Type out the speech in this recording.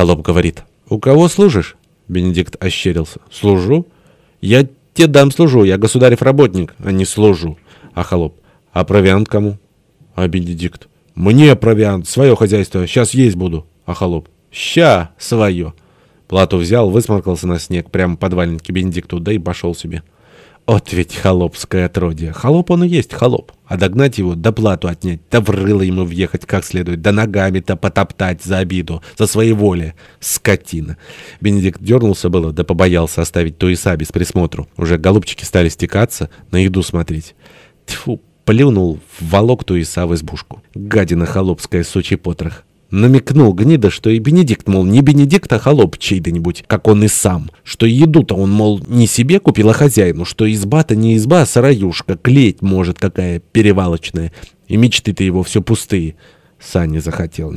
Холоп говорит. «У кого служишь?» Бенедикт ощерился. «Служу?» «Я тебе дам служу, я государев работник, а не служу». А Холоп. «А провиант кому?» А Бенедикт. «Мне провиант, свое хозяйство, сейчас есть буду». А Холоп. «Ща, свое». Плату взял, высморкался на снег, прямо под валенки Бенедикту, да и пошел себе. Вот ведь холопское отродье. Холоп он и есть холоп. А догнать его, да отнять, да в рыло ему въехать как следует, да ногами-то потоптать за обиду, за своей воли. Скотина. Бенедикт дернулся было, да побоялся оставить Туиса без присмотру. Уже голубчики стали стекаться, на еду смотреть. Тьфу, плюнул, волок Туиса в избушку. Гадина холопская, сучий потрох. Намекнул гнида, что и Бенедикт, мол, не Бенедикт, а холоп чей-то-нибудь, как он и сам. Что еду-то он, мол, не себе купил, а хозяину, что изба-то не изба, а сараюшка, клеть, может, какая перевалочная. И мечты-то его все пустые. Саня захотел.